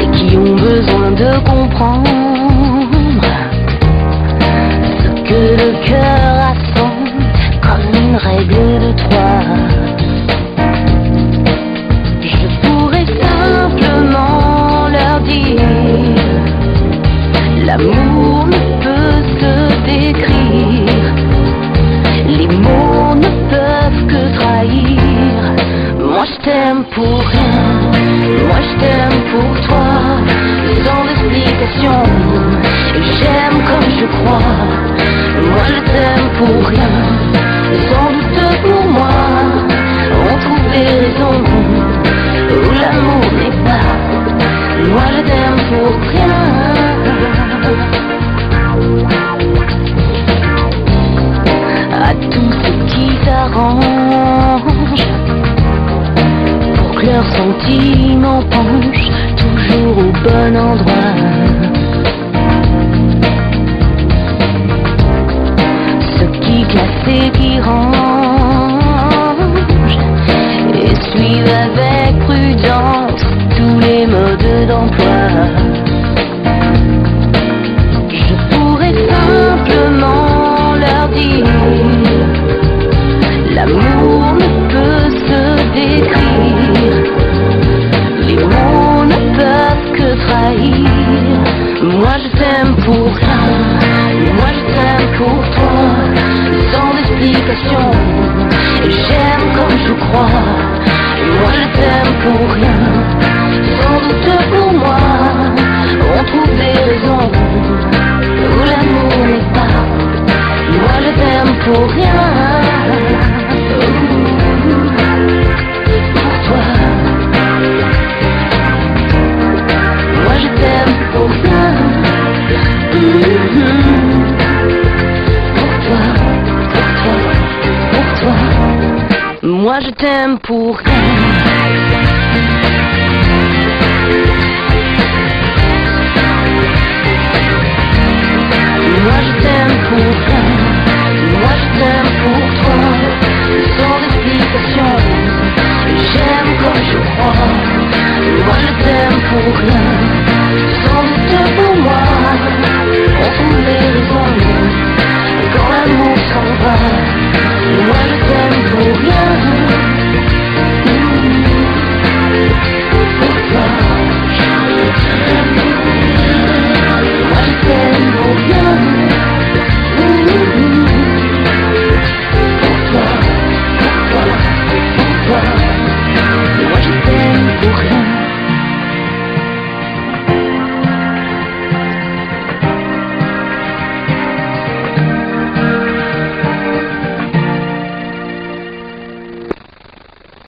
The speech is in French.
et qui ont besoin de comprendre. pour rien, moi je t'aime pour toi, sans explication. J'aime comme je crois, moi je t'aime pour rien. leurs sentiments penchent toujours au bon endroit. pour rien. Pour toi. Moi je t'aime pour ça. Pour toi, pour toi, pour toi. Moi je t'aime pour rien.